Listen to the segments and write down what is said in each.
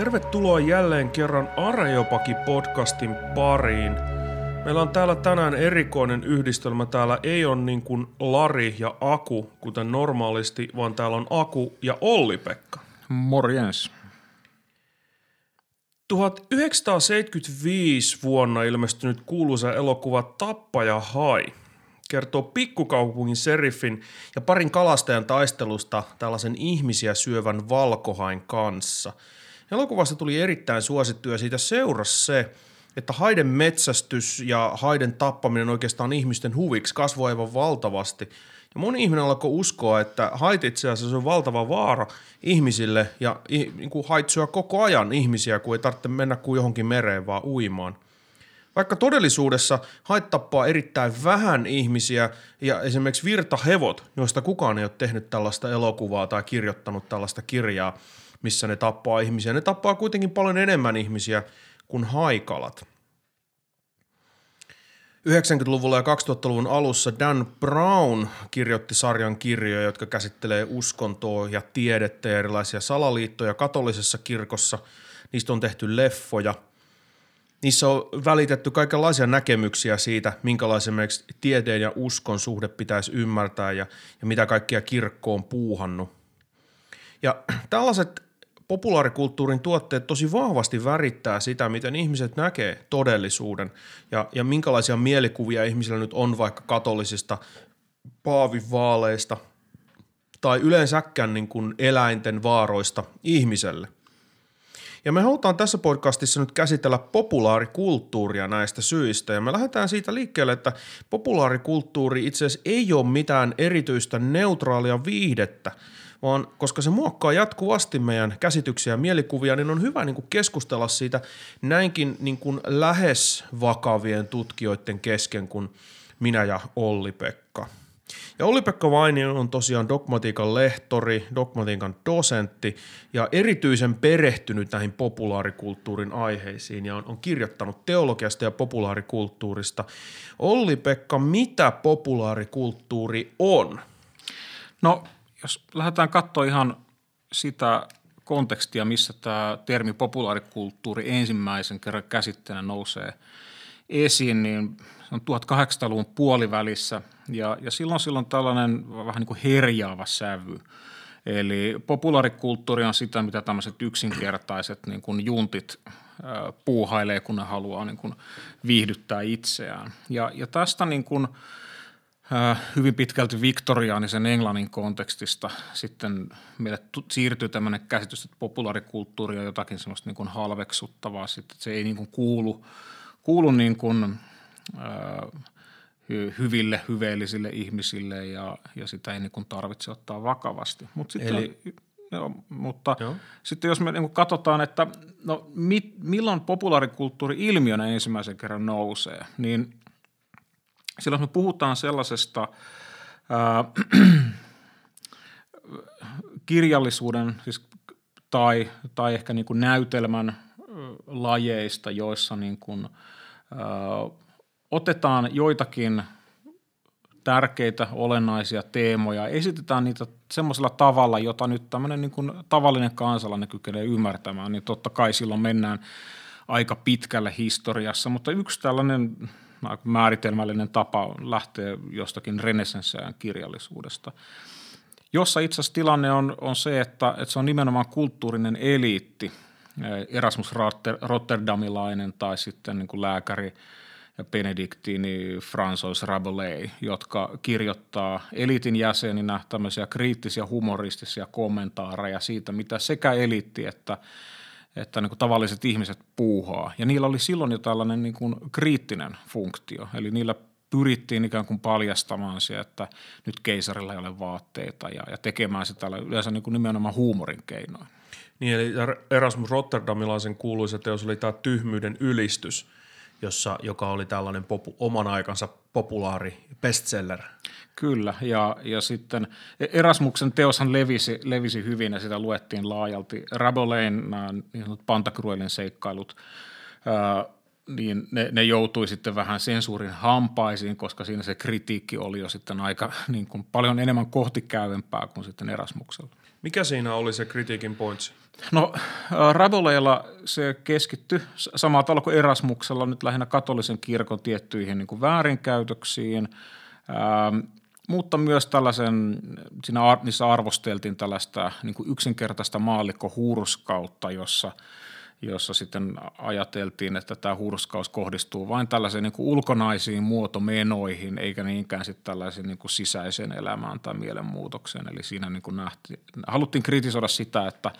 Tervetuloa jälleen kerran Areopaki-podcastin pariin. Meillä on täällä tänään erikoinen yhdistelmä. Täällä ei ole niin kuin Lari ja Aku, kuten normaalisti, vaan täällä on Aku ja Olli-Pekka. Morjens. 1975 vuonna ilmestynyt kuuluisa elokuva Tappaja Hai kertoo pikkukaupungin seriffin ja parin kalastajan taistelusta tällaisen ihmisiä syövän valkohain kanssa. Elokuvasta tuli erittäin suosittu ja siitä seurasi se, että haiden metsästys ja haiden tappaminen oikeastaan ihmisten huviksi kasvoi aivan valtavasti. Ja moni ihminen alkoi uskoa, että hait itse asiassa on valtava vaara ihmisille ja niin kuin hait syö koko ajan ihmisiä, kun ei tarvitse mennä kuin johonkin mereen vaan uimaan. Vaikka todellisuudessa hait tappaa erittäin vähän ihmisiä ja esimerkiksi virtahevot, joista kukaan ei ole tehnyt tällaista elokuvaa tai kirjoittanut tällaista kirjaa, missä ne tappaa ihmisiä. Ne tappaa kuitenkin paljon enemmän ihmisiä kuin haikalat. 90-luvulla ja 2000-luvun alussa Dan Brown kirjoitti sarjan kirjoja, jotka käsittelee uskontoa ja tiedettä ja erilaisia salaliittoja katolisessa kirkossa. Niistä on tehty leffoja. Niissä on välitetty kaikenlaisia näkemyksiä siitä, minkälaisen tieteen ja uskon suhde pitäisi ymmärtää ja, ja mitä kaikkia kirkko on puuhannut. Ja tällaiset populaarikulttuurin tuotteet tosi vahvasti värittää sitä, miten ihmiset näkee todellisuuden ja, ja minkälaisia mielikuvia ihmisillä nyt on vaikka katolisista paavivaaleista tai yleensäkään niin kuin eläinten vaaroista ihmiselle. Ja me halutaan tässä podcastissa nyt käsitellä populaarikulttuuria näistä syistä. Ja me lähdetään siitä liikkeelle, että populaarikulttuuri itse asiassa ei ole mitään erityistä neutraalia viihdettä – vaan koska se muokkaa jatkuvasti meidän käsityksiä ja mielikuvia, niin on hyvä niin kuin keskustella siitä näinkin niin kuin lähes vakavien tutkijoiden kesken kuin minä ja Olli-Pekka. Ja Olli-Pekka Vainio on tosiaan dogmatiikan lehtori, dogmatiikan dosentti ja erityisen perehtynyt näihin populaarikulttuurin aiheisiin ja on, on kirjoittanut teologiasta ja populaarikulttuurista. Olli-Pekka, mitä populaarikulttuuri on? No jos lähdetään katsoa ihan sitä kontekstia, missä tämä termi populaarikulttuuri ensimmäisen kerran käsitteenä nousee esiin, niin se on 1800-luvun puolivälissä ja, ja silloin silloin tällainen vähän niin kuin herjaava sävy. Eli populaarikulttuuri on sitä, mitä tämmöiset yksinkertaiset niin kuin juntit puuhailee, kun ne haluaa niin kuin viihdyttää itseään. Ja, ja tästä niin kuin – hyvin pitkälti viktoriaanisen Englannin kontekstista sitten meille siirtyy tämmöinen käsitys, että populaarikulttuuri on jotakin semmoista niin kuin halveksuttavaa, sitten, että se ei niin kuin kuulu, kuulu niin kuin, äh, hyville, hyveellisille ihmisille ja, ja sitä ei niin kuin tarvitse ottaa vakavasti. Mut sitten, Eli, joo, mutta joo. sitten jos me niin kuin katsotaan, että no, mit, milloin populaarikulttuuri ilmiönä ensimmäisen kerran nousee, niin – silloin me puhutaan sellaisesta ää, kirjallisuuden siis, tai, tai ehkä niin kuin näytelmän lajeista, joissa niin kuin, ää, otetaan joitakin tärkeitä, olennaisia teemoja, esitetään niitä semmoisella tavalla, jota nyt tämmöinen niin kuin tavallinen kansalainen kykenee ymmärtämään, niin totta kai silloin mennään aika pitkälle historiassa, mutta yksi tällainen määritelmällinen tapa lähteä jostakin renessenssään kirjallisuudesta, jossa itse asiassa tilanne on, on se, että, että se on nimenomaan kulttuurinen eliitti, Erasmus Rotterdamilainen tai sitten niin kuin lääkäri benediktini François Rabelais, jotka kirjoittaa eliitin jäseninä tämmöisiä kriittisiä humoristisia kommentaareja siitä, mitä sekä eliitti että – että niin kuin tavalliset ihmiset puuhaa. Ja niillä oli silloin jo tällainen niin kuin kriittinen funktio, eli niillä pyrittiin ikään kuin paljastamaan se, että nyt keisarilla ei ole vaatteita ja, ja tekemään sitä yleensä niin kuin nimenomaan huumorin keinoin. Niin, eli Erasmus Rotterdamilaisen kuuluisa teos oli tämä tyhmyyden ylistys, jossa, joka oli tällainen popu, oman aikansa populaari bestseller. Kyllä, ja, ja sitten Erasmuksen teoshan levisi, levisi hyvin ja sitä luettiin laajalti. Rabelain nämä niin Pantagruelin seikkailut, ää, niin ne, ne joutui sitten vähän sensuurin hampaisiin, koska siinä se kritiikki oli jo sitten aika niin kuin paljon enemmän kohtikäyvempää kuin sitten Erasmuksella. Mikä siinä oli se kritiikin pointsi? No Raboleilla se keskittyi samalla tavalla kuin Erasmuksella nyt lähinnä katolisen kirkon tiettyihin niin kuin väärinkäytöksiin, ää, mutta myös tällaisen, siinä ar, niissä arvosteltiin tällaista niin kuin yksinkertaista maallikkohurskautta, jossa – jossa sitten ajateltiin, että tämä hurskaus kohdistuu vain tällaisiin niin ulkonaisiin muotomenoihin, eikä niinkään sitten tällaisiin niin kuin sisäiseen elämään tai mielenmuutokseen. Eli siinä niin kuin nähti, haluttiin kritisoida sitä, että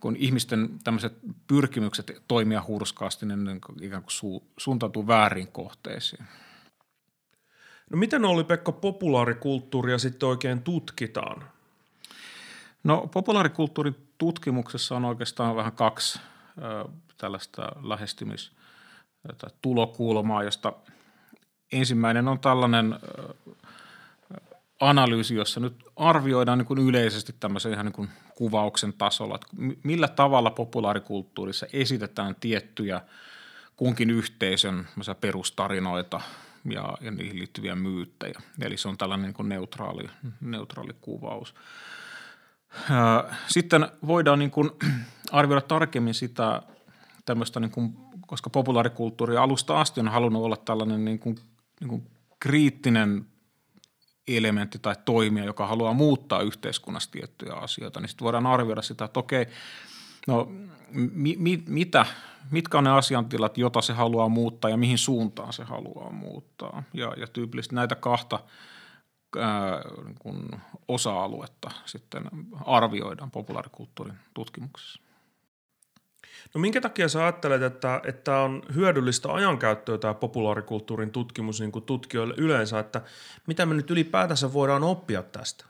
kun ihmisten tämmöiset pyrkimykset toimia hurskaasti, niin, niin ikään kuin su, suuntautuu väärin kohteisiin. No miten oli Pekka populaarikulttuuria sitten oikein tutkitaan? No populaarikulttuurin tutkimuksessa on oikeastaan vähän kaksi tällaista lähestymis- tai tulokulmaa, josta ensimmäinen on tällainen analyysi, jossa nyt arvioidaan niin kuin yleisesti tämmöisen ihan niin kuin kuvauksen tasolla, että millä tavalla populaarikulttuurissa esitetään tiettyjä kunkin yhteisön perustarinoita ja, ja niihin liittyviä myyttejä. Eli se on tällainen niin kuin neutraali, neutraali kuvaus. Sitten voidaan niin kuin arvioida tarkemmin sitä tämmöistä, niin kuin, koska populaarikulttuuri alusta asti on halunnut olla tällainen niin kuin, niin kuin kriittinen elementti tai toimija, joka haluaa muuttaa yhteiskunnassa tiettyjä asioita, niin sitten voidaan arvioida sitä, että okei, no mi, mi, mitä, mitkä on ne asiantilat, jota se haluaa muuttaa ja mihin suuntaan se haluaa muuttaa. Ja, ja tyypillisesti näitä kahta – kun osa-aluetta sitten arvioidaan populaarikulttuurin tutkimuksessa. No minkä takia sä ajattelet, että, että on hyödyllistä ajankäyttöä tämä populaarikulttuurin tutkimus niin kuin tutkijoille yleensä, että mitä me nyt ylipäätänsä voidaan oppia tästä?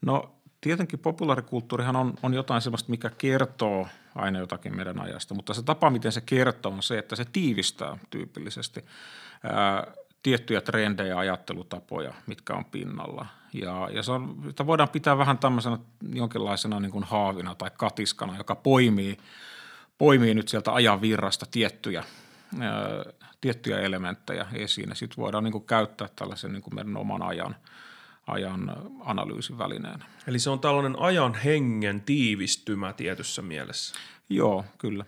No tietenkin populaarikulttuurihan on, on jotain sellaista, mikä kertoo aina jotakin meidän ajasta, mutta se tapa, miten se kertoo, on se, että se tiivistää tyypillisesti ää, tiettyjä trendejä ja ajattelutapoja, mitkä on pinnalla. Ja, ja se on, sitä voidaan pitää vähän tämmöisenä jonkinlaisena niin kuin haavina tai katiskana, joka poimii, poimii nyt sieltä ajan virrasta tiettyjä, ää, tiettyjä elementtejä esiin. Sitten voidaan niin kuin käyttää tällaisen niin kuin meidän oman ajan, ajan analyysin välineenä. Eli se on tällainen ajan hengen tiivistymä tietyssä mielessä. Joo, kyllä.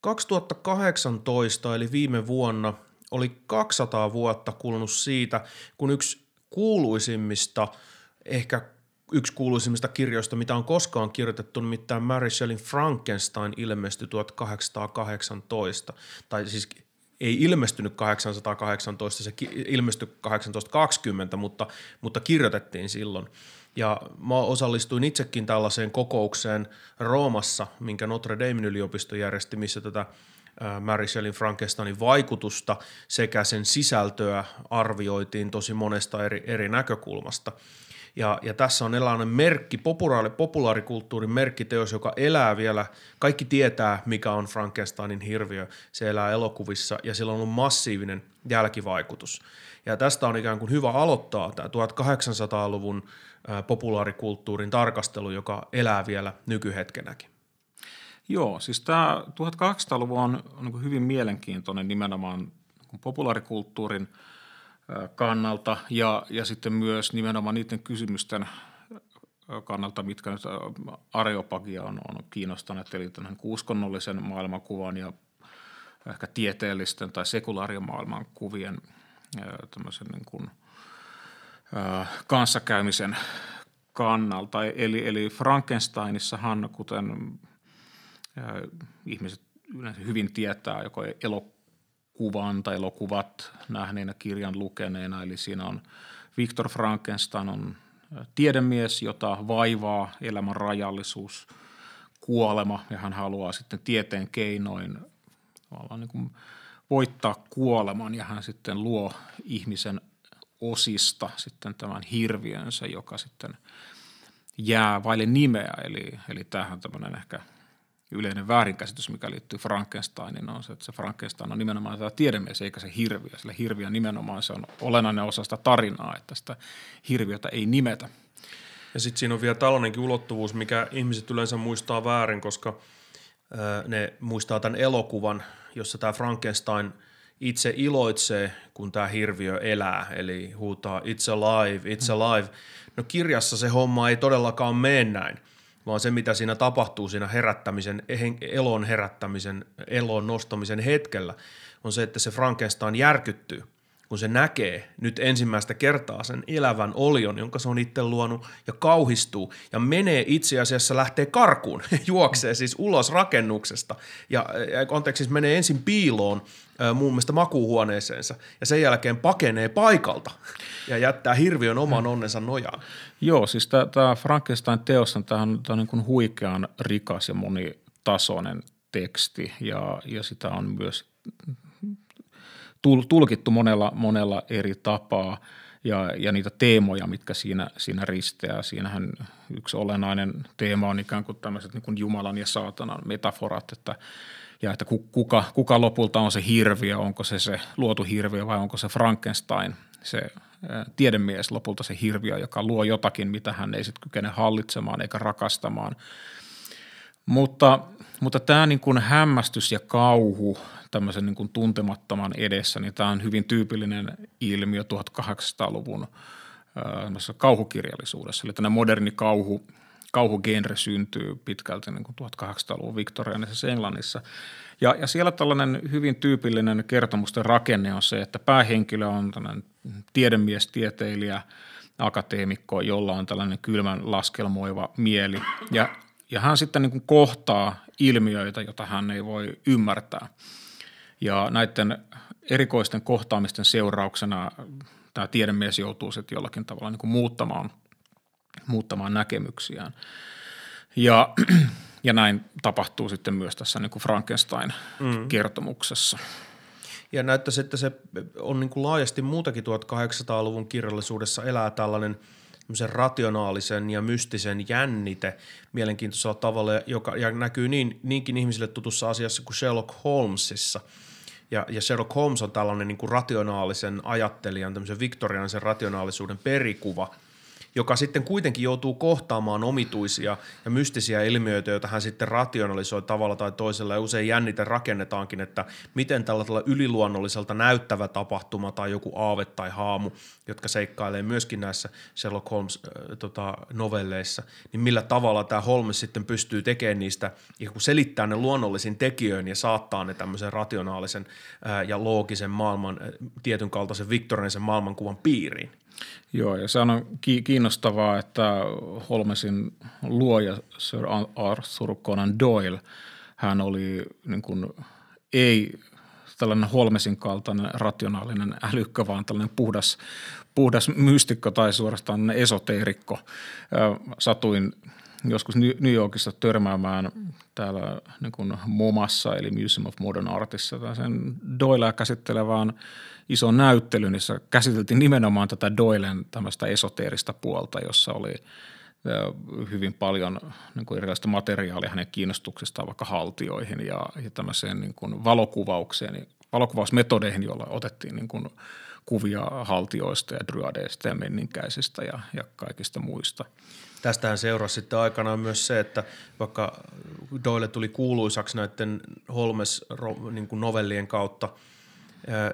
2018 eli viime vuonna oli 200 vuotta kulunut siitä, kun yksi kuuluisimmista, ehkä yksi kuuluisimmista kirjoista, mitä on koskaan kirjoitettu, nimittäin Mary Shelleyn Frankenstein ilmestyi 1818. Tai siis ei ilmestynyt 818, se ilmestyi 1820, mutta, mutta kirjoitettiin silloin – ja mä osallistuin itsekin tällaiseen kokoukseen Roomassa, minkä Notre Damen yliopisto järjesti, missä tätä Mary Shelleyn Frankensteinin vaikutusta sekä sen sisältöä arvioitiin tosi monesta eri, eri näkökulmasta. Ja, ja tässä on eläinen merkki, populaari, populaarikulttuurin merkkiteos, joka elää vielä. Kaikki tietää, mikä on Frankensteinin hirviö. Se elää elokuvissa ja sillä on ollut massiivinen jälkivaikutus. Ja tästä on ikään kuin hyvä aloittaa tämä 1800-luvun populaarikulttuurin tarkastelu, joka elää vielä nykyhetkenäkin. Joo, siis tämä 1800-luvu on, niin hyvin mielenkiintoinen nimenomaan populaarikulttuurin kannalta ja, ja sitten myös nimenomaan niiden kysymysten kannalta, mitkä nyt areopagia on, on kiinnostaneet, eli tämän uskonnollisen maailmankuvan ja ehkä tieteellisten tai sekulaarimaailman kuvien tämmöisen niin kuin – kanssakäymisen kannalta. Eli, eli Frankensteinissahan, kuten ihmiset yleensä hyvin tietää, joko elokuvan tai elokuvat nähneenä kirjan lukeneena, eli siinä on Viktor Frankenstein on tiedemies, jota vaivaa elämän rajallisuus, kuolema, ja hän haluaa sitten tieteen keinoin niin kuin voittaa kuoleman, ja hän sitten luo ihmisen osista sitten tämän hirviönsä, joka sitten jää vaille nimeä. Eli, eli tämähän on tämmöinen ehkä yleinen väärinkäsitys, mikä liittyy Frankensteiniin, on se, että se Frankenstein on nimenomaan tämä tiedemies eikä se hirviö. Sillä hirviö nimenomaan se on olennainen osa sitä tarinaa, että sitä hirviötä ei nimetä. Ja sitten siinä on vielä tällainenkin ulottuvuus, mikä ihmiset yleensä muistaa väärin, koska ne muistaa tämän elokuvan, jossa tämä Frankenstein – itse iloitsee, kun tämä hirviö elää, eli huutaa it's alive, it's alive. No kirjassa se homma ei todellakaan mene näin, vaan se, mitä siinä tapahtuu siinä herättämisen, elon herättämisen, elon nostamisen hetkellä, on se, että se Frankenstein järkyttyy – kun se näkee nyt ensimmäistä kertaa sen elävän olion, jonka se on itse luonut, ja kauhistuu, ja menee itse asiassa, lähtee karkuun, juoksee siis ulos rakennuksesta, ja anteeksi, siis menee ensin piiloon muun muassa makuuhuoneeseensa, ja sen jälkeen pakenee paikalta, ja jättää hirviön oman onnensa nojaan. Joo, siis tämä Frankenstein-teos on, tämä on niin kuin huikean rikas ja monitasoinen teksti, ja, ja sitä on myös tulkittu monella, monella eri tapaa ja, ja niitä teemoja, mitkä siinä, siinä risteää. Siinähän yksi olennainen teema on ikään kuin tämmöiset niin kuin Jumalan ja saatanan metaforat, että ja että kuka, kuka lopulta on se hirviö, onko se se luotu hirviö vai onko se Frankenstein, se tiedemies lopulta se hirviö, joka luo jotakin, mitä hän ei sitten kykene hallitsemaan eikä rakastamaan. Mutta, mutta tämä niin kuin hämmästys ja kauhu tämmöisen niin kuin tuntemattoman edessä, niin tämä on hyvin tyypillinen ilmiö 1800-luvun äh, kauhukirjallisuudessa. Eli tämä moderni kauhu, kauhugenre syntyy pitkälti niin kuin 1800-luvun viktoriaanisessa Englannissa. Ja, ja siellä tällainen hyvin tyypillinen kertomusten rakenne on se, että päähenkilö on tällainen tiedemies, tieteilijä, akateemikko, jolla on tällainen kylmän laskelmoiva mieli. Ja, ja hän sitten niin kuin kohtaa ilmiöitä, joita hän ei voi ymmärtää – ja näiden erikoisten kohtaamisten seurauksena tämä tiedemies joutuu sitten jollakin tavalla niin kuin muuttamaan, muuttamaan näkemyksiään. Ja, ja näin tapahtuu sitten myös tässä niin kuin Frankenstein-kertomuksessa. Mm. Ja näyttäisi, että se on niin kuin laajasti muutakin 1800-luvun kirjallisuudessa elää tällainen rationaalisen ja mystisen jännite mielenkiintoisella tavalla, joka ja näkyy niin, niinkin ihmisille tutussa asiassa kuin Sherlock Holmesissa – ja, ja Sherlock Holmes on tällainen niin kuin rationaalisen ajattelijan, tämmöisen viktoriaanisen rationaalisuuden perikuva – joka sitten kuitenkin joutuu kohtaamaan omituisia ja mystisiä ilmiöitä, joita hän sitten rationalisoi tavalla tai toisella. Ja usein jännite rakennetaankin, että miten tällä yliluonnolliselta näyttävä tapahtuma tai joku aave tai haamu, jotka seikkailee myöskin näissä Sherlock Holmes äh, tota, novelleissa, niin millä tavalla tämä Holmes sitten pystyy tekemään niistä, kun selittää ne luonnollisin tekijöin ja saattaa ne tämmöisen rationaalisen äh, ja loogisen maailman, äh, tietyn kaltaisen viktorianisen maailmankuvan piiriin. Joo, ja se on kiinnostavaa, että Holmesin luoja Sir Arthur Conan Doyle, hän oli niin kuin, ei tällainen Holmesin kaltainen rationaalinen älykkä, vaan tällainen puhdas, puhdas mystikko tai suorastaan esoteerikko. Satuin joskus New Yorkissa törmäämään täällä niin kuin MoMassa eli Museum of Modern Artissa sen Doylea käsittelevään iso näyttely, niissä käsiteltiin nimenomaan tätä Doylen tämmöistä esoteerista puolta, jossa oli hyvin paljon niin kuin erilaista materiaalia hänen kiinnostuksestaan vaikka haltioihin ja, ja tämmöiseen niin kuin valokuvaukseen, valokuvausmetodeihin, joilla otettiin niin kuin kuvia haltioista ja dryadeista ja menninkäisistä ja, ja kaikista muista. Tästähän seurasi sitten aikanaan myös se, että vaikka Doyle tuli kuuluisaksi näiden Holmes niin novellien kautta –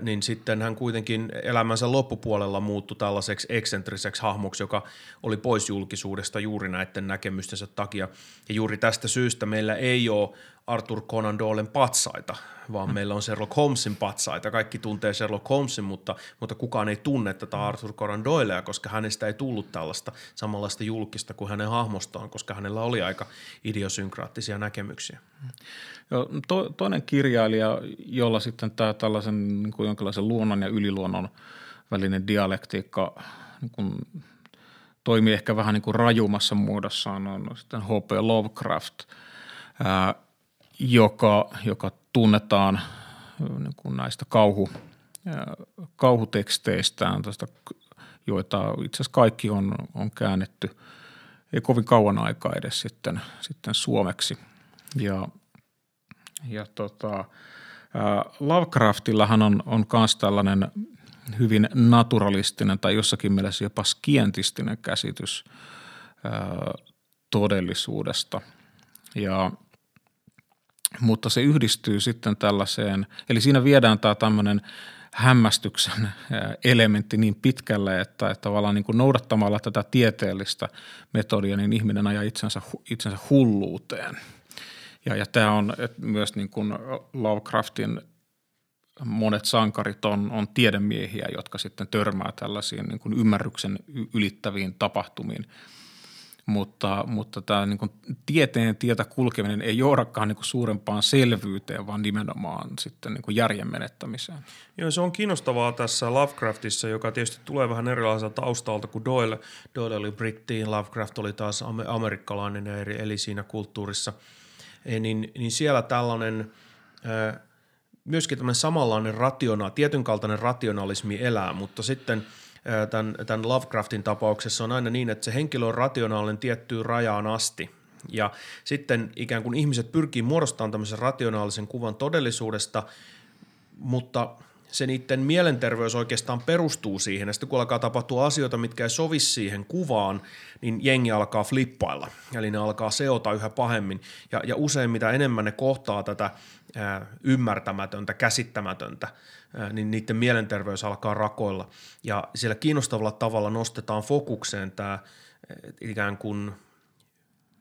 niin sitten hän kuitenkin elämänsä loppupuolella muuttui tällaiseksi eksentriseksi hahmoksi, joka oli pois julkisuudesta juuri näiden näkemystensä takia. Ja juuri tästä syystä meillä ei ole Arthur Conan Doylen patsaita, vaan meillä on Sherlock Holmesin patsaita. Kaikki tuntee Sherlock Holmesin, mutta, mutta kukaan ei tunne tätä Arthur Conan Doylea, koska hänestä ei tullut tällaista samanlaista julkista kuin hänen hahmostaan, koska hänellä oli aika idiosynkraattisia näkemyksiä. Jo, to, toinen kirjailija, jolla sitten tämä tällaisen niin kuin jonkinlaisen luonnon ja yliluonnon välinen dialektiikka niin kuin toimii ehkä vähän niin kuin rajumassa muodossaan, on sitten H.P. Lovecraft, joka, joka tunnetaan niin kuin näistä kauhu, ää, kauhuteksteistään, tästä, joita itse asiassa kaikki on, on käännetty ei kovin kauan aikaa edes sitten, sitten suomeksi. Ja ja tota, Lovecraftillahan on, on myös tällainen hyvin naturalistinen tai jossakin mielessä jopa skientistinen käsitys ää, todellisuudesta. Ja, mutta se yhdistyy sitten tällaiseen, eli siinä viedään tämä tämmöinen hämmästyksen elementti niin pitkälle, että, että tavallaan niin kuin noudattamalla tätä tieteellistä metodia, niin ihminen ajaa itsensä, itsensä hulluuteen. Ja, ja tämä on myös niin kuin Lovecraftin monet sankarit on, on tiedemiehiä, jotka sitten törmää tällaisiin niin kuin ymmärryksen ylittäviin tapahtumiin – mutta, mutta tämä niin kuin tieteen tietä kulkeminen ei johdakaan niin kuin suurempaan selvyyteen, vaan nimenomaan sitten niin kuin järjen menettämiseen. Joo, se on kiinnostavaa tässä Lovecraftissa, joka tietysti tulee vähän erilaiselta taustalta kuin Doyle. Doyle oli brittiin, Lovecraft oli taas amerikkalainen ja eli siinä kulttuurissa. E, niin, niin siellä tällainen myöskin tämmöinen samanlainen rationa, tietyn kaltainen rationalismi elää, mutta sitten – tämän, tämän Lovecraftin tapauksessa on aina niin, että se henkilö on rationaalinen tiettyyn rajaan asti. Ja sitten ikään kuin ihmiset pyrkii muodostamaan tämmöisen rationaalisen kuvan todellisuudesta, mutta se niiden mielenterveys oikeastaan perustuu siihen. Ja sitten kun alkaa tapahtua asioita, mitkä ei sovi siihen kuvaan, niin jengi alkaa flippailla. Eli ne alkaa seota yhä pahemmin. Ja, ja usein mitä enemmän ne kohtaa tätä ää, ymmärtämätöntä, käsittämätöntä, niin niiden mielenterveys alkaa rakoilla. Ja siellä kiinnostavalla tavalla nostetaan fokukseen tämä ikään kuin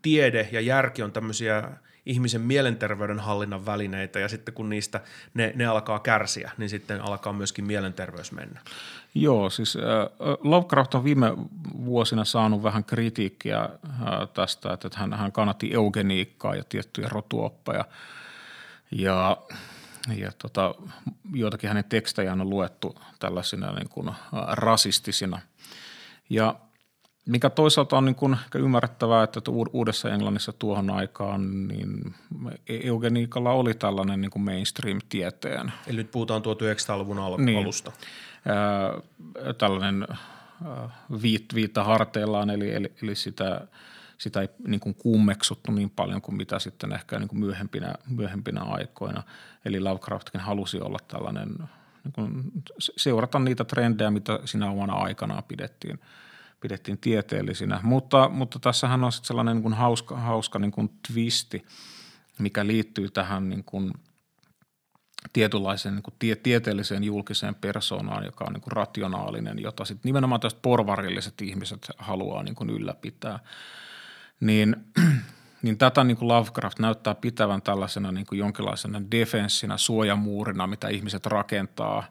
tiede ja järki on tämmöisiä ihmisen mielenterveyden hallinnan välineitä ja sitten kun niistä ne, ne alkaa kärsiä, niin sitten alkaa myöskin mielenterveys mennä. Joo, siis äh, Lovecraft on viime vuosina saanut vähän kritiikkiä äh, tästä, että hän, hän kannatti eugeniikkaa ja tiettyjä rotuoppeja ja ja tota, joitakin hänen tekstejään on luettu tällaisina niin kuin rasistisina. Ja mikä toisaalta on niin kuin ymmärrettävää, että Uudessa Englannissa tuohon aikaan niin eugeniikalla oli tällainen niin kuin mainstream-tieteen. Eli nyt puhutaan 1900-luvun al- niin. alusta. Ää, tällainen viit, viitta harteillaan, eli, eli, eli sitä – sitä ei niin kuin kummeksuttu niin paljon kuin mitä sitten ehkä niin kuin myöhempinä, myöhempinä aikoina. Eli Lovecraftkin halusi olla tällainen, niin kuin seurata niitä trendejä, mitä siinä omana aikanaan pidettiin, pidettiin tieteellisinä. Mutta, mutta tässähän on sitten sellainen niin kuin hauska, hauska niin kuin twisti, mikä liittyy tähän niin kuin tietynlaiseen niin kuin tie, tieteelliseen julkiseen persoonaan, joka on niin kuin rationaalinen, jota sitten nimenomaan tästä porvarilliset ihmiset haluaa niin kuin ylläpitää – niin, niin tätä niin kuin Lovecraft näyttää pitävän tällaisena niin kuin jonkinlaisena defenssinä, suojamuurina, mitä ihmiset rakentaa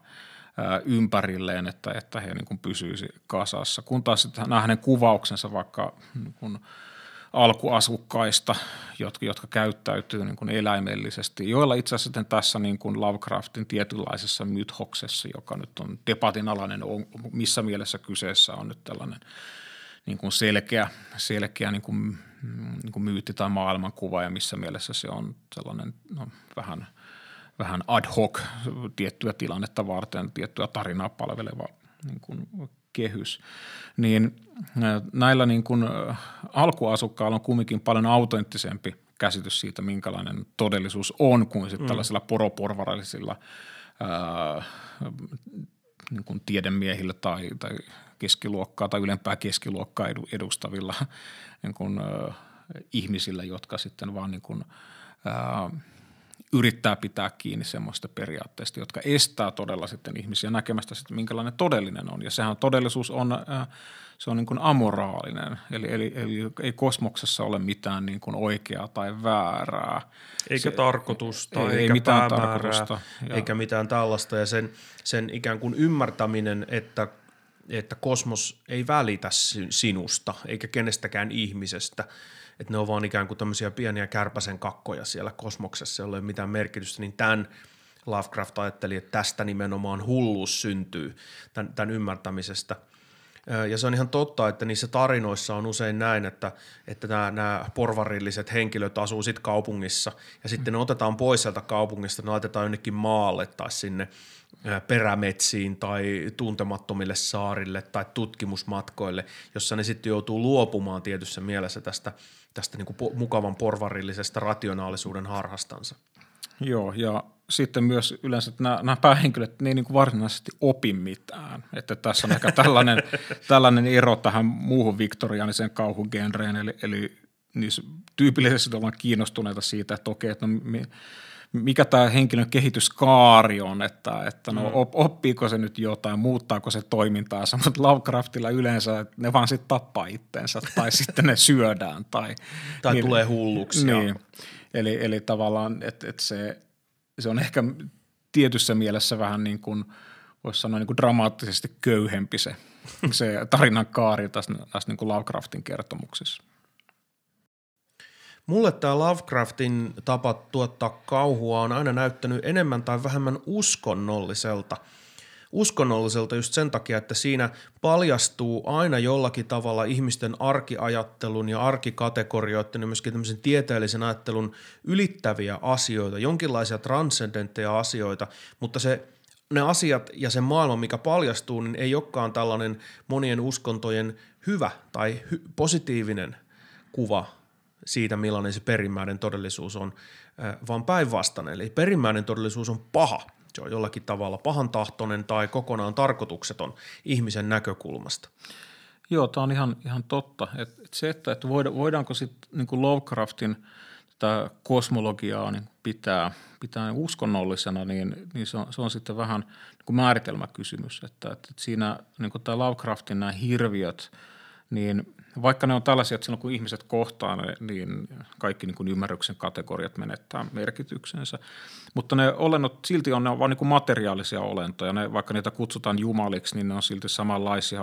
ää, ympärilleen, että, että he niin kuin pysyisi kasassa. Kun taas nämä hänen kuvauksensa vaikka niin kuin alkuasukkaista, jotka, jotka käyttäytyy niin kuin eläimellisesti, joilla itse asiassa tässä niin kuin Lovecraftin tietynlaisessa mythoksessa, joka nyt on debatin alainen, missä mielessä kyseessä on nyt tällainen – niin kuin selkeä, selkeä niin kuin, niin kuin myytti tai maailmankuva ja missä mielessä se on sellainen no, vähän, vähän ad hoc tiettyä tilannetta varten, tiettyä tarinaa palveleva niin kuin kehys, niin näillä niin kuin alkuasukkailla on kumminkin paljon autenttisempi käsitys siitä, minkälainen todellisuus on kuin sitten mm. tällaisilla poroporvarallisilla ää, niin kuin tiedemiehillä tai, tai keskiluokkaa tai ylempää keskiluokkaa edustavilla niin kuin, äh, ihmisillä, jotka sitten vaan niin kuin, äh, yrittää pitää kiinni semmoista periaatteista, jotka estää todella sitten ihmisiä näkemästä sitten, minkälainen todellinen on. Ja sehän todellisuus on, äh, se on niin kuin amoraalinen, eli, eli, eli ei kosmoksessa ole mitään niin kuin oikeaa tai väärää. Eikä se, tarkoitusta, ei, eikä ei mitään tarkoitusta. Ja. Eikä mitään tällaista. Ja sen, sen ikään kuin ymmärtäminen, että että kosmos ei välitä sinusta eikä kenestäkään ihmisestä, että ne on vaan ikään kuin tämmöisiä pieniä kärpäsen kakkoja siellä kosmoksessa, jolla ei ole mitään merkitystä, niin tämän Lovecraft ajatteli, että tästä nimenomaan hulluus syntyy, tämän, tämän ymmärtämisestä. Ja se on ihan totta, että niissä tarinoissa on usein näin, että, että nämä, nämä porvarilliset henkilöt asuu sitten kaupungissa ja sitten ne otetaan pois sieltä kaupungista, ne laitetaan jonnekin maalle tai sinne – perämetsiin tai tuntemattomille saarille tai tutkimusmatkoille, jossa ne sitten joutuu luopumaan tietyssä mielessä tästä, tästä niin kuin mukavan porvarillisesta rationaalisuuden harhastansa. Joo, ja sitten myös yleensä että nämä, nämä päähenkilöt ne ei niin kuin varsinaisesti opi mitään. Että tässä on ehkä tällainen, tällainen ero tähän muuhun viktoriaaniseen kauhugenreen, eli, eli niissä tyypillisesti ollaan kiinnostuneita siitä, että okei, että no, mikä tämä henkilön kehityskaari on, että, että no, mm. oppiiko se nyt jotain, muuttaako se toimintaansa, mutta Lovecraftilla yleensä ne vaan sitten tappaa itteensä tai sitten ne syödään. Tai, tai niin, tulee hulluksi. Niin. Eli, eli tavallaan, että et se, se on ehkä tietyssä mielessä vähän niin kuin, voisi sanoa niin kuin dramaattisesti köyhempi se, se tarinan kaari tässä, tässä niin kuin Lovecraftin kertomuksessa. Mulle tämä Lovecraftin tapa tuottaa kauhua on aina näyttänyt enemmän tai vähemmän uskonnolliselta. Uskonnolliselta just sen takia, että siinä paljastuu aina jollakin tavalla ihmisten arkiajattelun ja arkikategorioiden ja myöskin tämmöisen tieteellisen ajattelun ylittäviä asioita, jonkinlaisia transcendentteja asioita, mutta se ne asiat ja se maailma, mikä paljastuu, niin ei olekaan tällainen monien uskontojen hyvä tai hy- positiivinen kuva siitä, millainen se perimmäinen todellisuus on, vaan päinvastainen. Eli perimmäinen todellisuus on paha. Se on jollakin tavalla pahan tahtoinen tai kokonaan tarkoitukseton ihmisen näkökulmasta. Joo, tämä on ihan, ihan totta. Et, et se, että, että voidaanko sitten niin Lovecraftin tätä kosmologiaa niin pitää, pitää uskonnollisena, niin, niin se, on, se on sitten vähän niin määritelmäkysymys. Että, että siinä niin tämä Lovecraftin nämä hirviöt, niin vaikka ne on tällaisia, että silloin kun ihmiset kohtaa ne, niin kaikki niin kuin ymmärryksen kategoriat menettää merkityksensä. Mutta ne olennot silti on, ne on vain niin kuin materiaalisia olentoja. Ne, vaikka niitä kutsutaan jumaliksi, niin ne on silti samanlaisia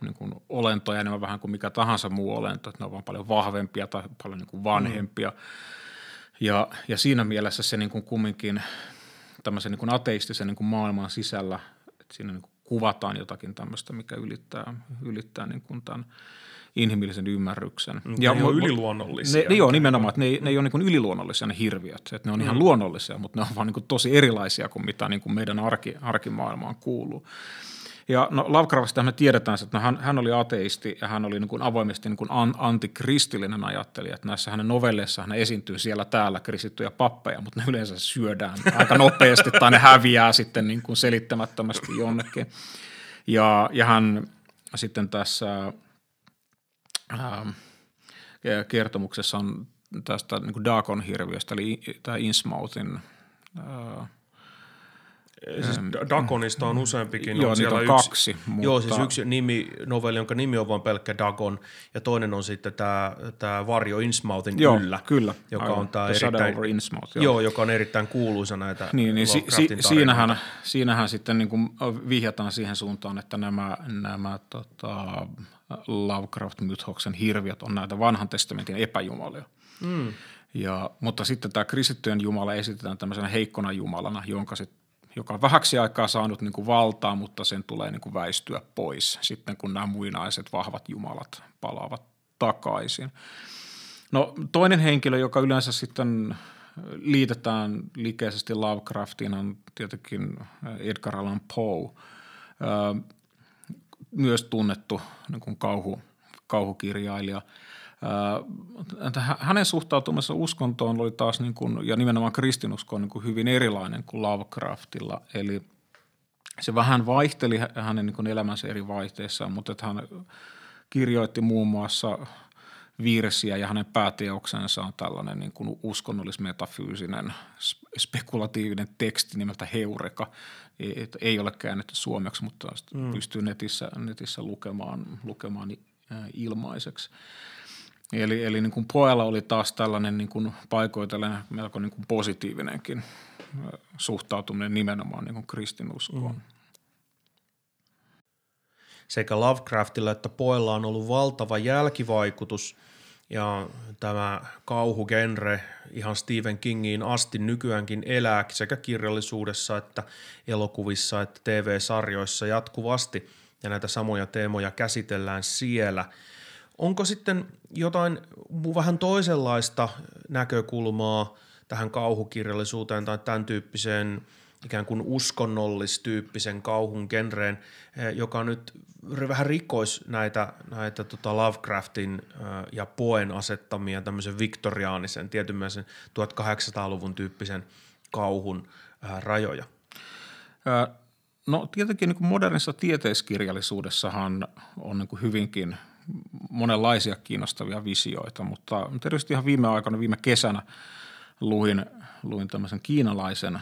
niin kuin olentoja enemmän vähän kuin mikä tahansa muu olento. Että ne on vaan paljon vahvempia tai paljon niin kuin vanhempia. Mm. Ja, ja siinä mielessä se niin kuin kumminkin tämmöisen niin kuin ateistisen niin kuin maailman sisällä, että siinä niin kuin kuvataan jotakin tämmöistä, mikä ylittää, ylittää niin kuin tämän – inhimillisen ymmärryksen. Mm, ja ne on yliluonnollisia. Ne, ne joo, nimenomaan, että ne, ne ei ole niin yliluonnollisia ne hirviöt. Että ne on mm. ihan luonnollisia, mutta ne on vaan niin tosi erilaisia kuin mitä niin kuin meidän arki, arkimaailmaan kuuluu. Ja no, Lovecraftista me tiedetään, että no, hän, hän oli ateisti ja hän oli niin kuin avoimesti niin kuin antikristillinen ajattelija. Että näissä hänen novelleissa hän esiintyy siellä täällä kristittyjä pappeja, mutta ne yleensä syödään aika nopeasti tai ne häviää sitten niin kuin selittämättömästi jonnekin. Ja, ja hän sitten tässä Ähm, kertomuksessa on tästä niin kuin Dagon hirviöstä, eli tämä Innsmouthin äh, Siis Dagonista on useampikin. Joo, on siellä on yksi, kaksi. Mutta... Joo, siis yksi nimi, novelli, jonka nimi on vain pelkkä Dagon, ja toinen on sitten tämä, tämä Varjo Innsmouthin joo, yllä. kyllä. Joka on tämä erittäin, over Innsmouth, joo. joo. joka on erittäin kuuluisa näitä niin, niin si, si, siinähän, siinähän sitten niin kuin vihjataan siihen suuntaan, että nämä, nämä tota, Lovecraft-mythoksen hirviöt on näitä vanhan testamentin epäjumalia. Mm. Ja, mutta sitten tämä kristittyjen jumala esitetään tämmöisenä heikkona jumalana, jonka sit, joka on vähäksi aikaa saanut niin kuin valtaa, mutta sen tulee niin kuin väistyä pois sitten, kun nämä muinaiset vahvat jumalat palaavat takaisin. No toinen henkilö, joka yleensä sitten liitetään liikeisesti Lovecraftiin, on tietenkin Edgar Allan Poe myös tunnettu niin kuin kauhu, kauhukirjailija. Hänen suhtautumisensa uskontoon oli taas, niin kuin, ja nimenomaan kristinuskoon, niin kuin hyvin erilainen kuin Lovecraftilla. Eli se vähän vaihteli hänen niin kuin elämänsä eri vaihteissaan, mutta että hän kirjoitti muun muassa virsiä ja hänen pääteoksensa on tällainen niin kuin uskonnollismetafyysinen spekulatiivinen teksti nimeltä Heureka – ei, ei ole käännetty suomeksi, mutta mm. pystyy netissä, netissä lukemaan, lukemaan ilmaiseksi. Eli, eli niin kuin Poella oli taas tällainen niin kuin paikoitellen melko niin kuin positiivinenkin suhtautuminen nimenomaan niin kuin kristinuskoon. Mm. Sekä Lovecraftilla että Poella on ollut valtava jälkivaikutus – ja tämä kauhugenre ihan Stephen Kingiin asti nykyäänkin elää sekä kirjallisuudessa että elokuvissa että TV-sarjoissa jatkuvasti ja näitä samoja teemoja käsitellään siellä. Onko sitten jotain vähän toisenlaista näkökulmaa tähän kauhukirjallisuuteen tai tämän tyyppiseen ikään kuin uskonnollistyyppisen kauhun genreen, eh, joka nyt vähän rikkoisi näitä, näitä tota Lovecraftin ja Poen asettamia tämmöisen viktoriaanisen, tietynmäisen 1800-luvun tyyppisen kauhun rajoja? No tietenkin niin modernissa tieteiskirjallisuudessahan on niin hyvinkin monenlaisia kiinnostavia visioita, mutta tietysti ihan viime aikoina, viime kesänä luin, luin tämmöisen kiinalaisen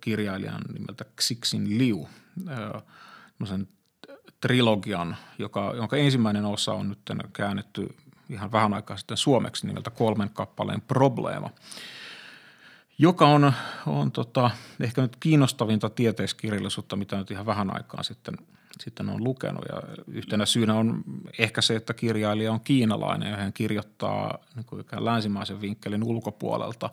kirjailijan nimeltä Xixin Liu, tämmöisen trilogian, joka, jonka ensimmäinen osa on nyt käännetty ihan vähän aikaa sitten suomeksi nimeltä kolmen kappaleen probleema, joka on, on tota, ehkä nyt kiinnostavinta tieteiskirjallisuutta, mitä nyt ihan vähän aikaa sitten, sitten on lukenut. Ja yhtenä syynä on ehkä se, että kirjailija on kiinalainen ja hän kirjoittaa niin länsimaisen vinkkelin ulkopuolelta.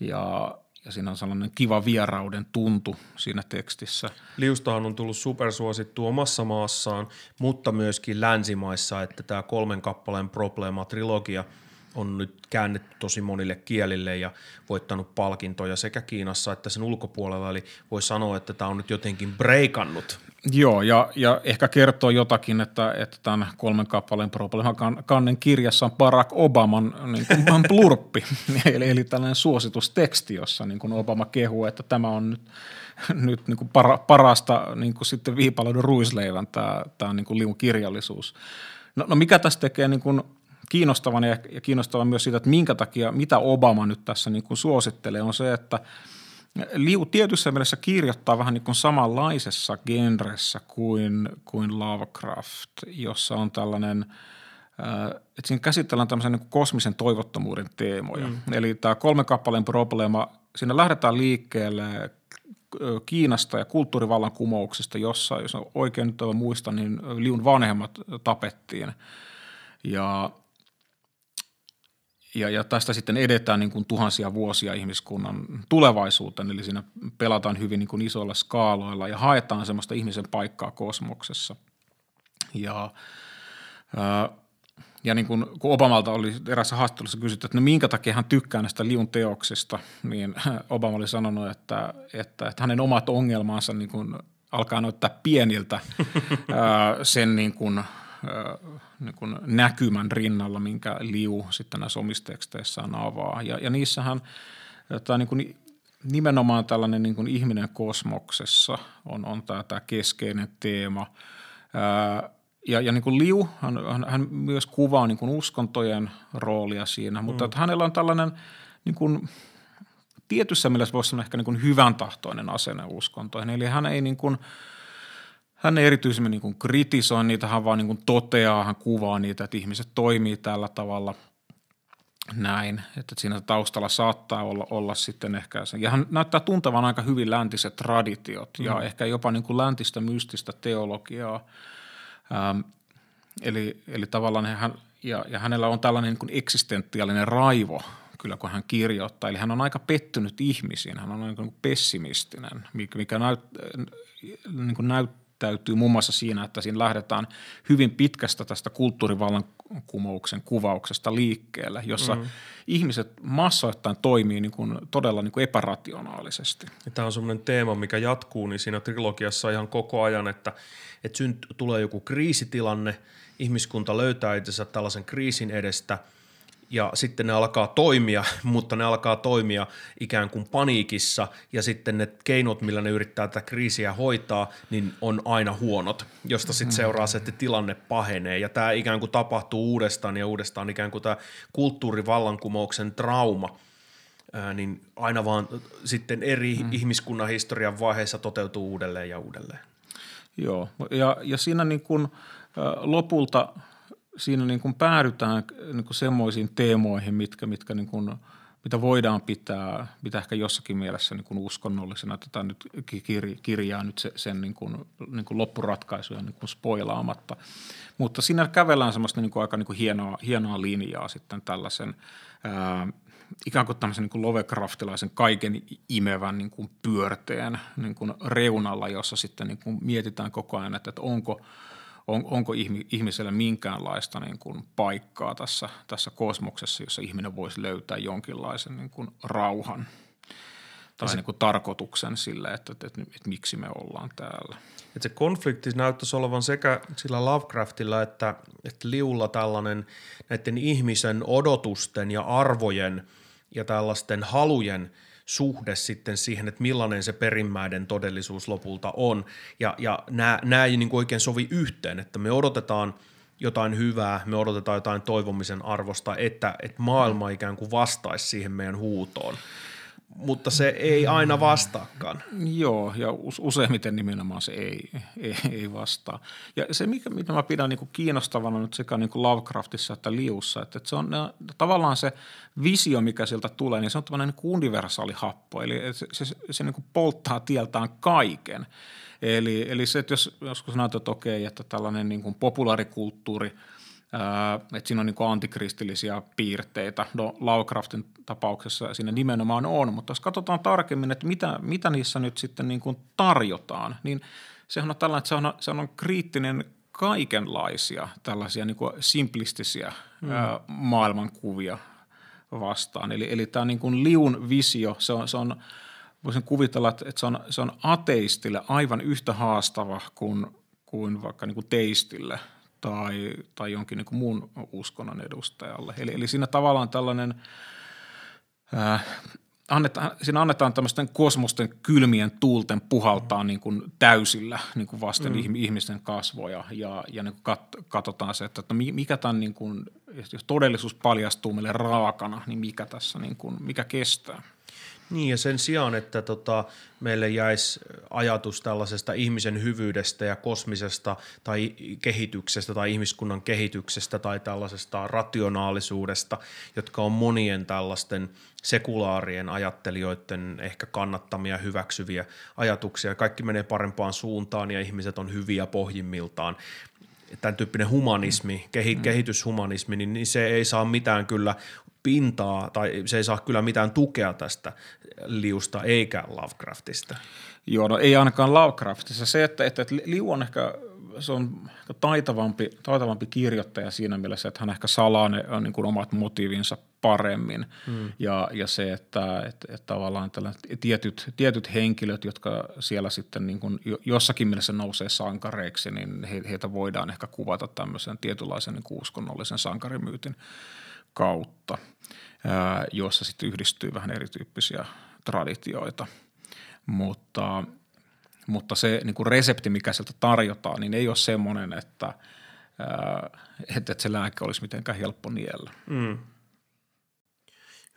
Ja ja siinä on sellainen kiva vierauden tuntu siinä tekstissä. Liustahan on tullut supersuosittu omassa maassaan, mutta myöskin länsimaissa, että tämä kolmen kappaleen Problema-trilogia on nyt käännetty tosi monille kielille ja voittanut palkintoja sekä Kiinassa että sen ulkopuolella, eli voi sanoa, että tämä on nyt jotenkin breikannut. Joo, ja, ja ehkä kertoo jotakin, että, että tämän kolmen kappaleen kannen kirjassa on Barack Obaman niin kuin plurppi, eli, eli tällainen suositusteksti, jossa niin kuin Obama kehuu, että tämä on nyt, nyt niin kuin para, parasta niin kuin sitten viipaloidun ruisleivän tämä, tämä niin kuin liun kirjallisuus. No, no mikä tässä tekee niin kuin kiinnostavan ja, ja kiinnostavan myös siitä, että minkä takia, mitä Obama nyt tässä niin kuin suosittelee, on se, että – Liu tietyssä mielessä kirjoittaa vähän niin kuin samanlaisessa genressä kuin, kuin Lovecraft, jossa on tällainen, äh, että siinä käsitellään tämmöisen niin kosmisen toivottomuuden teemoja. Mm. Eli tämä kolme kappaleen probleema, siinä lähdetään liikkeelle Kiinasta ja kulttuurivallankumouksesta, jossa, jos oikein nyt muistan, niin Liun vanhemmat tapettiin. Ja ja, ja tästä sitten edetään niin kuin tuhansia vuosia ihmiskunnan tulevaisuuteen, eli siinä pelataan hyvin niin kuin isoilla skaaloilla ja haetaan semmoista ihmisen paikkaa kosmoksessa. Ja, ää, ja niin kuin, kun Obamalta oli erässä haastattelussa kysytty, että no minkä takia hän tykkää näistä liun teoksista, niin Obama oli sanonut, että, että, että hänen omat ongelmansa niin kuin alkaa näyttää pieniltä ää, sen niin kuin – niin kuin näkymän rinnalla, minkä Liu sitten näissä omissa teksteissään avaa. Ja, ja niissähän tämä niin kuin nimenomaan tällainen niin kuin ihminen kosmoksessa on, on tämä, tämä keskeinen teema. ja, ja niin kuin Liu, hän, hän myös kuvaa niin kuin uskontojen roolia siinä, mutta mm. että hänellä on tällainen niin kuin, tietyssä mielessä voisi sanoa ehkä niin kuin hyvän tahtoinen asenne uskontoihin. Eli hän ei niin kuin – hän ei erityisemmin niin kuin kritisoi niitä, hän vaan niin kuin toteaa, hän kuvaa niitä, että ihmiset toimii tällä tavalla näin, että siinä taustalla saattaa olla, olla sitten ehkä se. Ja hän näyttää tuntevan aika hyvin läntiset traditiot mm. ja ehkä jopa niin kuin läntistä mystistä teologiaa. Ähm, eli, eli tavallaan hän, ja, ja hänellä on tällainen niin kuin eksistentiaalinen raivo kyllä, kun hän kirjoittaa. Eli hän on aika pettynyt ihmisiin, hän on aika niin pessimistinen, mikä näyt, niin näyttää näyttäytyy muun muassa siinä, että siinä lähdetään hyvin pitkästä tästä kulttuurivallankumouksen kuvauksesta liikkeelle, jossa mm. ihmiset massoittain toimii niin kuin todella niin kuin epärationaalisesti. Ja tämä on semmoinen teema, mikä jatkuu niin siinä trilogiassa ihan koko ajan, että, että synt, tulee joku kriisitilanne, ihmiskunta löytää itsensä tällaisen kriisin edestä – ja sitten ne alkaa toimia, mutta ne alkaa toimia ikään kuin paniikissa ja sitten ne keinot, millä ne yrittää tätä kriisiä hoitaa, niin on aina huonot, josta sitten mm. seuraa se, että tilanne pahenee ja tämä ikään kuin tapahtuu uudestaan ja uudestaan ikään kuin tämä kulttuurivallankumouksen trauma, niin aina vaan sitten eri mm. ihmiskunnan historian vaiheissa toteutuu uudelleen ja uudelleen. Joo, ja, ja siinä niin kuin, lopulta – siinä niin kuin päädytään niin kuin semmoisiin teemoihin, mitkä, mitkä niin kuin, mitä voidaan pitää, mitä ehkä jossakin mielessä niin kuin uskonnollisena. Tätä nyt kirjaa nyt se, sen niin kuin, niin kuin loppuratkaisuja niin kuin spoilaamatta. Mutta siinä kävellään semmoista niin kuin aika niin kuin hienoa, hienoa linjaa sitten tällaisen ää, ikään kuin tämmöisen niin kuin Lovecraftilaisen kaiken imevän niin kuin pyörteen niin kuin reunalla, jossa sitten niin kuin mietitään koko ajan, että, että onko – on, onko ihmisellä minkäänlaista niin kuin paikkaa tässä, tässä kosmoksessa, jossa ihminen voisi löytää jonkinlaisen niin kuin rauhan tai se, niin kuin tarkoituksen sille, että, että, että, että miksi me ollaan täällä. Että se konflikti näyttäisi olevan sekä sillä Lovecraftilla että, että Liulla tällainen näiden ihmisen odotusten ja arvojen ja tällaisten halujen – suhde sitten siihen, että millainen se perimmäinen todellisuus lopulta on. Ja, ja nämä, nämä ei niin oikein sovi yhteen, että me odotetaan jotain hyvää, me odotetaan jotain toivomisen arvosta, että, että maailma ikään kuin vastaisi siihen meidän huutoon mutta se ei aina vastaakaan. Joo, ja useimmiten nimenomaan se ei, ei, ei vastaa. Ja se, mikä, mitä mä pidän niin kuin kiinnostavana nyt sekä niin kuin Lovecraftissa että Liussa, että, että se on tavallaan se visio, mikä sieltä tulee, niin se on tämmöinen niin universaali happo, eli se, se, se, se niin kuin polttaa tieltään kaiken. Eli, eli se, että jos joskus näytät, että okei, että tällainen niin kuin populaarikulttuuri – että siinä on niin antikristillisiä piirteitä. No Lovecraftin tapauksessa siinä nimenomaan on, mutta jos katsotaan tarkemmin, että mitä, mitä niissä nyt sitten niin kuin tarjotaan, niin sehän on tällainen, että se on, se on kriittinen kaikenlaisia tällaisia niin kuin simplistisiä mm. ää, maailmankuvia vastaan. Eli, eli tämä niin kuin liun visio, se on, se on voisin kuvitella, että se on, se on ateistille aivan yhtä haastava kuin, kuin vaikka niin kuin teistille – tai, tai jonkin niin muun uskonnon edustajalle. Eli, eli siinä tavallaan tällainen, äh, annetaan, siinä annetaan tämmöisten kosmosten kylmien tuulten puhaltaa niin kuin täysillä niin kuin vasten mm. ihmisten kasvoja ja, ja niin kuin kat, katsotaan se, että, että mikä tämän, niin kuin, jos todellisuus paljastuu meille raakana, niin mikä tässä, niin kuin, mikä kestää. Niin ja sen sijaan, että tota, meille jäisi ajatus tällaisesta ihmisen hyvyydestä ja kosmisesta tai kehityksestä tai ihmiskunnan kehityksestä tai tällaisesta rationaalisuudesta, jotka on monien tällaisten sekulaarien ajattelijoiden ehkä kannattamia, hyväksyviä ajatuksia. Kaikki menee parempaan suuntaan ja ihmiset on hyviä pohjimmiltaan tämän tyyppinen humanismi, mm. kehityshumanismi, niin, niin se ei saa mitään kyllä pintaa tai se ei saa kyllä mitään tukea tästä liusta eikä Lovecraftista. Joo, no ei ainakaan Lovecraftissa. Se, että, että, että liu on ehkä se on taitavampi, taitavampi kirjoittaja siinä mielessä, että hän ehkä salaa ne niin kuin omat motiivinsa paremmin. Hmm. Ja, ja se, että, että, että tavallaan tietyt, tietyt henkilöt, jotka siellä sitten niin kuin jossakin mielessä nousee sankareiksi, niin he, heitä voidaan ehkä kuvata tämmöisen tietynlaisen niin uskonnollisen sankarimyytin kautta, ää, jossa sitten yhdistyy vähän erityyppisiä traditioita. Mutta, mutta se niin kuin resepti, mikä sieltä tarjotaan, niin ei ole semmoinen, että, ää, että se lääke olisi mitenkään helppo niellä. Mm.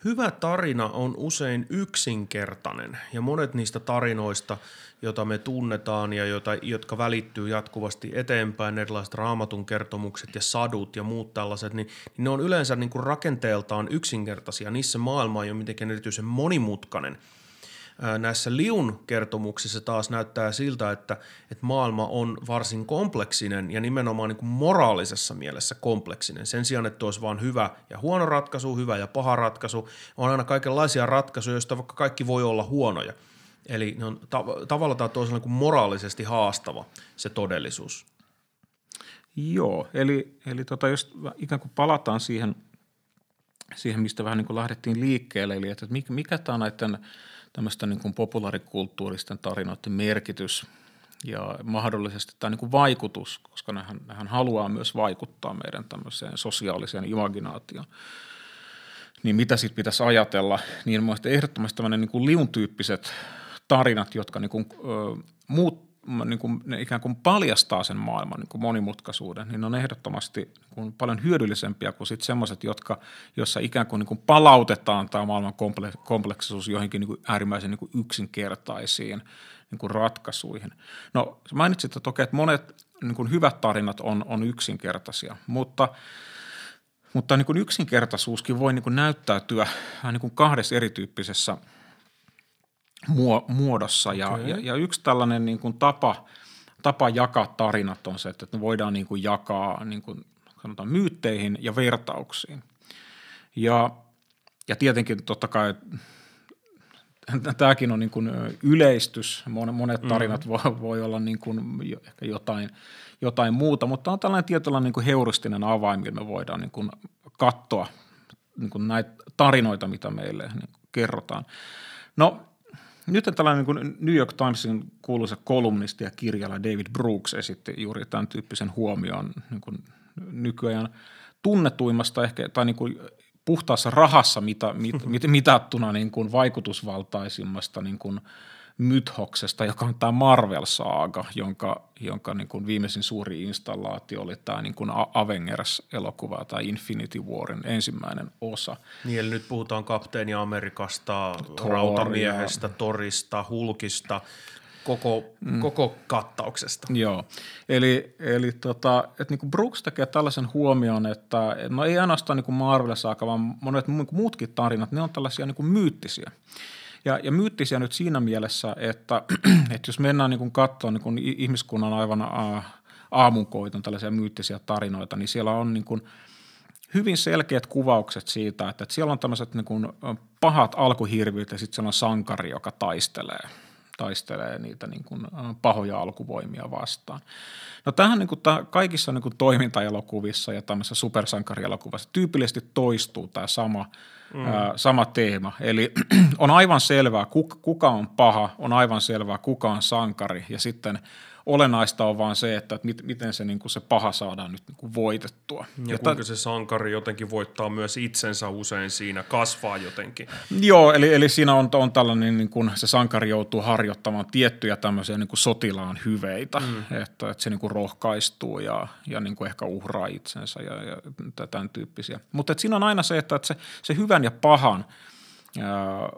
Hyvä tarina on usein yksinkertainen ja monet niistä tarinoista, joita me tunnetaan ja joita, jotka välittyy jatkuvasti eteenpäin, erilaiset raamatun kertomukset ja sadut ja muut tällaiset, niin, niin ne on yleensä niin kuin rakenteeltaan yksinkertaisia. Niissä maailma ei ole mitenkään erityisen monimutkainen – Näissä Liun kertomuksissa taas näyttää siltä, että, että maailma on varsin kompleksinen ja nimenomaan niin kuin moraalisessa mielessä kompleksinen. Sen sijaan, että olisi vain hyvä ja huono ratkaisu, hyvä ja paha ratkaisu, on aina kaikenlaisia ratkaisuja, joista vaikka kaikki voi olla huonoja. Eli ne on ta- tavalla tai toisella niin moraalisesti haastava se todellisuus. Joo, eli, eli tota, jos ikään kuin palataan siihen, siihen mistä vähän niin kuin lähdettiin liikkeelle, eli että mikä, mikä tämä on näiden – tämmöistä niin kuin populaarikulttuuristen tarinoiden merkitys ja mahdollisesti tämä niin kuin vaikutus, koska hän, hän haluaa myös vaikuttaa meidän tämmöiseen sosiaaliseen imaginaatioon. Niin mitä sitten pitäisi ajatella, niin ehdottomasti tämmöinen niin kuin liun tyyppiset tarinat, jotka niin kuin, ö, muut, niin kuin, ne ikään kuin paljastaa sen maailman niin kuin monimutkaisuuden, niin ne on ehdottomasti niin kuin paljon hyödyllisempiä kuin sitten semmoiset, jotka, jossa ikään kuin, niin kuin palautetaan tämä maailman kompleksisuus joihinkin niin kuin äärimmäisen niin kuin yksinkertaisiin niin kuin ratkaisuihin. No mainitsit toki, että monet niin kuin hyvät tarinat on, on yksinkertaisia, mutta mutta niin kuin yksinkertaisuuskin voi niin kuin näyttäytyä niin kuin kahdessa erityyppisessä – muodossa. Ja, okay. ja, ja yksi tällainen niin kuin tapa, tapa jakaa tarinat on se, että ne voidaan niin kuin jakaa niin kuin sanotaan myytteihin ja vertauksiin. Ja, ja tietenkin totta kai tämäkin on niin kuin yleistys. Monet mm-hmm. tarinat mm. voi, voi olla niin kuin ehkä jotain, jotain muuta, mutta on tällainen tietynlainen niin kuin heuristinen avain, millä me voidaan niin kuin katsoa niin kuin näitä tarinoita, mitä meille niin kerrotaan. No nyt tällainen niin New York Timesin kuuluisa kolumnisti ja kirjalla David Brooks esitti juuri tämän tyyppisen huomioon niin kuin nykyajan tunnetuimmasta ehkä, tai niin kuin puhtaassa rahassa mitattuna niin kuin vaikutusvaltaisimmasta niin kuin mythoksesta, joka on tämä Marvel-saaga, jonka, jonka niin kuin viimeisin suuri installaatio oli tämä niin kuin Avengers-elokuva tai Infinity Warin ensimmäinen osa. Niin, eli nyt puhutaan Kapteeni Amerikasta, Thor, Rautamiehestä, Torista, Hulkista, koko, mm. koko kattauksesta. Joo, eli, eli tota, että niin kuin Brooks tekee tällaisen huomion, että no ei ainoastaan niin Marvel saaka, vaan monet niinku muutkin tarinat, ne on tällaisia niin kuin myyttisiä. Ja, ja myyttisiä nyt siinä mielessä, että, että jos mennään niin katsomaan niin ihmiskunnan aivan aamunkoiton tällaisia myyttisiä tarinoita, niin siellä on niin kuin hyvin selkeät kuvaukset siitä, että, että siellä on tämmöiset niin kuin pahat alkuhirviöt ja sitten siellä on sankari, joka taistelee – taistelee niitä niin kuin pahoja alkuvoimia vastaan. No tähän niin kuin kaikissa niin kuin toimintaelokuvissa ja tämmöisessä supersankarielokuvassa tyypillisesti toistuu tämä sama, mm. ää, sama teema. Eli on aivan selvää, kuka on paha, on aivan selvää, kuka on sankari ja sitten – olennaista on vaan se, että, että miten se, niin kuin se paha saadaan nyt niin kuin voitettua. Ja, ja kuinka se sankari jotenkin voittaa myös itsensä usein siinä, kasvaa jotenkin. Joo, eli, eli siinä on, on tällainen, niin kuin se sankari joutuu harjoittamaan tiettyjä tämmöisiä niin kuin sotilaan hyveitä, mm. että, että se niin kuin rohkaistuu ja, ja niin kuin ehkä uhraa itsensä ja, ja tämän tyyppisiä. Mutta siinä on aina se, että, että se, se hyvän ja pahan –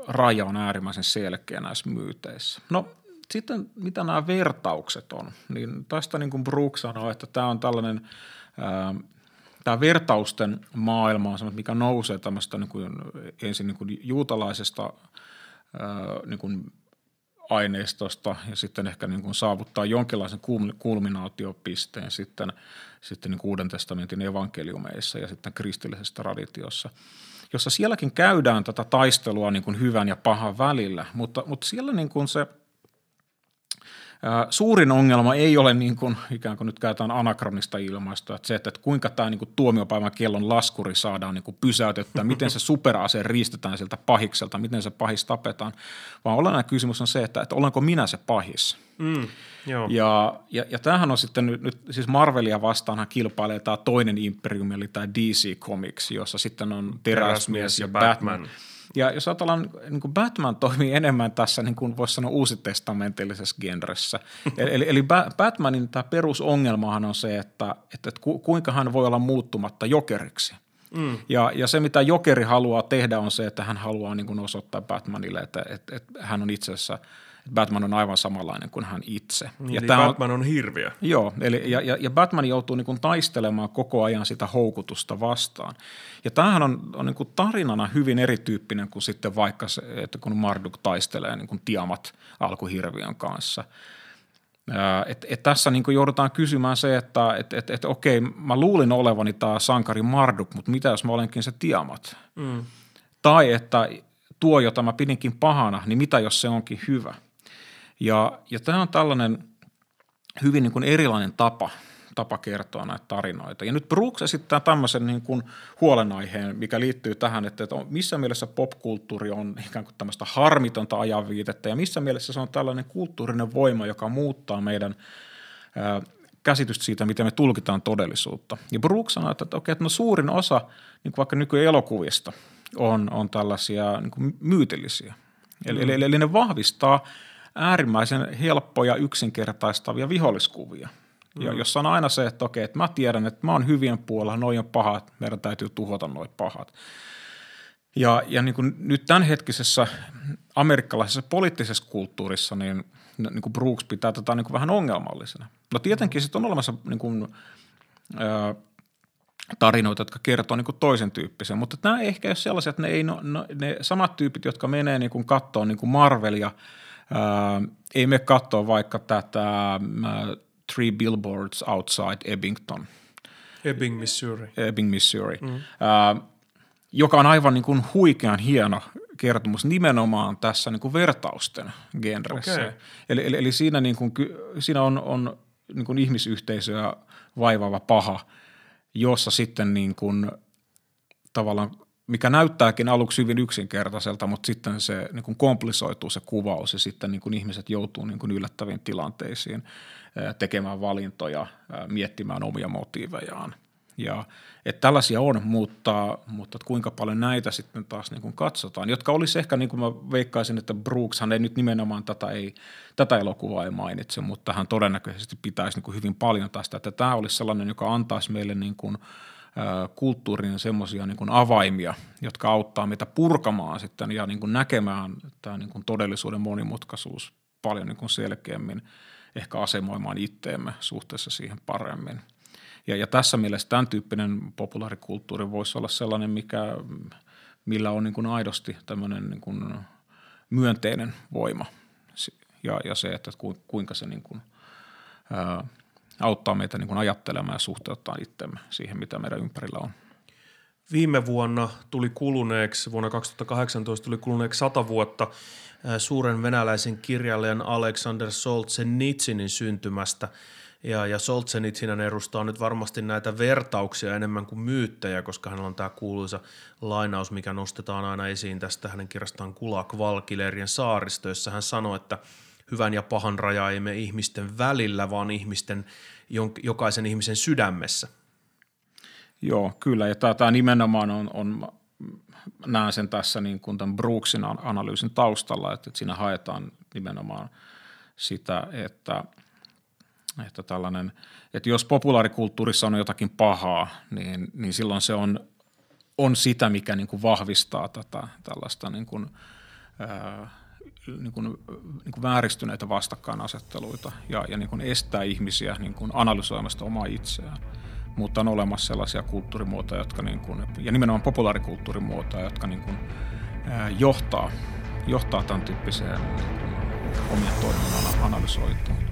raja on äärimmäisen selkeä näissä myyteissä. No sitten mitä nämä vertaukset on, niin tästä niin kuin Brooks sanoo, että tämä on tällainen, ää, tämä vertausten maailma on mikä nousee tämmöistä niin kuin, ensin niin kuin juutalaisesta ää, niin kuin aineistosta ja sitten ehkä niin kuin saavuttaa jonkinlaisen kulminaatiopisteen sitten, sitten niin kuin Uuden testamentin evankeliumeissa ja sitten kristillisessä traditiossa, jossa sielläkin käydään tätä taistelua niin kuin hyvän ja pahan välillä, mutta, mutta siellä niin kuin se – Suurin ongelma ei ole niin kuin, ikään kuin nyt käytetään anakronista ilmaistua, että se, että kuinka tämä niin kuin tuomiopäivän kellon laskuri saadaan niin kuin pysäytettyä, miten se superase riistetään siltä pahikselta, miten se pahis tapetaan, vaan olennainen kysymys on se, että, että olenko minä se pahis. Mm, joo. Ja, ja, ja tämähän on sitten nyt, nyt siis Marvelia vastaanhan kilpailee tämä toinen imperiumi, eli tämä DC Comics, jossa sitten on Teräsmies ja Batman. Batman ja jos ajatellaan, niin kuin Batman toimii enemmän tässä, niin kuin voisi sanoa uusitestamentillisessa genressä. eli, eli Batmanin tämä perusongelmahan on se, että, että, että kuinka hän voi olla muuttumatta jokeriksi. Mm. Ja, ja se, mitä jokeri haluaa tehdä, on se, että hän haluaa niin kuin osoittaa Batmanille, että, että, että hän on itse asiassa – Batman on aivan samanlainen kuin hän itse. Niin, ja eli Batman on, on hirviö. Joo, eli, ja, ja, ja Batman joutuu niin kuin taistelemaan koko ajan sitä houkutusta vastaan. Ja tämähän on, on niin kuin tarinana hyvin erityyppinen kuin sitten vaikka se, että kun Marduk taistelee niin kuin Tiamat alkuhirviön kanssa. Et, et tässä niin joudutaan kysymään se, että et, et, et, okei, mä luulin olevani tämä sankari Marduk, mutta mitä jos mä olenkin se Tiamat? Mm. Tai että tuo, jota mä pidinkin pahana, niin mitä jos se onkin hyvä – ja, ja tämä on tällainen hyvin niin kuin erilainen tapa, tapa kertoa näitä tarinoita. Ja nyt Brooks esittää tämmöisen niin kuin huolenaiheen, mikä liittyy tähän, että, että missä mielessä popkulttuuri on ikään kuin tämmöistä harmitonta ajanviitettä ja missä mielessä se on tällainen kulttuurinen voima, joka muuttaa meidän ää, käsitystä siitä, miten me tulkitaan todellisuutta. Ja Brooks sanoo, että, että, okei, että no suurin osa niin vaikka nykyelokuvista on, on tällaisia niin kuin myytillisiä. Eli, mm. eli, eli ne vahvistaa – äärimmäisen helppoja yksinkertaistavia viholliskuvia. Mm. Ja jossa on aina se, että okei, että mä tiedän, että mä oon hyvien puolella, noin on pahat, meidän täytyy tuhota noin pahat. Ja, ja niin kuin nyt tämänhetkisessä amerikkalaisessa poliittisessa kulttuurissa, niin, niin kuin Brooks pitää tätä niin kuin vähän ongelmallisena. No tietenkin sitten on olemassa niin kuin, ää, tarinoita, jotka kertoo niin kuin toisen tyyppisen, mutta nämä ei ehkä ole sellaisia, että ne, ei, no, no, ne samat tyypit, jotka menee niin kuin kattoon niin kuin Marvelia – ei me katsoa vaikka tätä Three Billboards Outside Ebbington. Ebbing, Missouri. Ebbing, Missouri. Mm. joka on aivan niin kuin huikean hieno kertomus nimenomaan tässä niin kuin vertausten genressä. Okay. Eli, eli, eli siinä, niin kuin, siinä on, on niin kuin ihmisyhteisöä vaivaava paha, jossa sitten niin kuin, tavallaan – mikä näyttääkin aluksi hyvin yksinkertaiselta, mutta sitten se niin kuin komplisoituu se kuvaus ja sitten niin kuin ihmiset joutuu niin kuin yllättäviin tilanteisiin tekemään valintoja, miettimään omia motiivejaan. Ja, että tällaisia on, mutta, mutta kuinka paljon näitä sitten taas niin kuin katsotaan, jotka olisi ehkä, niin kuin mä veikkaisin, että Brookshan ei nyt nimenomaan tätä, ei, tätä elokuvaa ei mainitse, mutta hän todennäköisesti pitäisi niin kuin hyvin paljon tästä, että tämä olisi sellainen, joka antaisi meille niin kuin, kulttuurin semmoisia niin avaimia, jotka auttaa meitä purkamaan sitten ja niin kuin näkemään tämä niin kuin todellisuuden monimutkaisuus paljon niin kuin selkeämmin, ehkä asemoimaan itteemme suhteessa siihen paremmin. Ja, ja tässä mielessä tämän tyyppinen populaarikulttuuri voisi olla sellainen, mikä, millä on niin kuin aidosti tämmöinen niin kuin myönteinen voima ja, ja se, että kuinka se niin kuin, ää, auttaa meitä niin kuin ajattelemaan ja suhteuttaa itsemme siihen, mitä meidän ympärillä on. Viime vuonna tuli kuluneeksi, vuonna 2018 tuli kuluneeksi sata vuotta suuren venäläisen kirjailijan Alexander Solzhenitsinin syntymästä – ja, ja Solzhenitsyn edustaa nyt varmasti näitä vertauksia enemmän kuin myyttejä, koska hänellä on tämä kuuluisa lainaus, mikä nostetaan aina esiin tästä hänen kirjastaan Kulak Valkilerien saaristo, jossa hän sanoi, että hyvän ja pahan raja ei ihmisten välillä, vaan ihmisten, jokaisen ihmisen sydämessä. Joo, kyllä. Ja tämä nimenomaan on, on näen sen tässä niin kuin tämän Brooksin analyysin taustalla, että, että siinä haetaan nimenomaan sitä, että – että, tällainen, että jos populaarikulttuurissa on jotakin pahaa, niin, niin silloin se on, on sitä, mikä niin kuin vahvistaa tätä tällaista niin kuin, ää, niin kuin, niin kuin vääristyneitä vastakkainasetteluita ja, ja niin kuin estää ihmisiä niin kuin analysoimasta omaa itseään. Mutta on olemassa sellaisia kulttuurimuotoja, jotka niin kuin, ja nimenomaan populaarikulttuurimuotoja, jotka niin kuin, ää, johtaa, johtaa tämän tyyppiseen niin kuin, omien toiminnan analysoituun.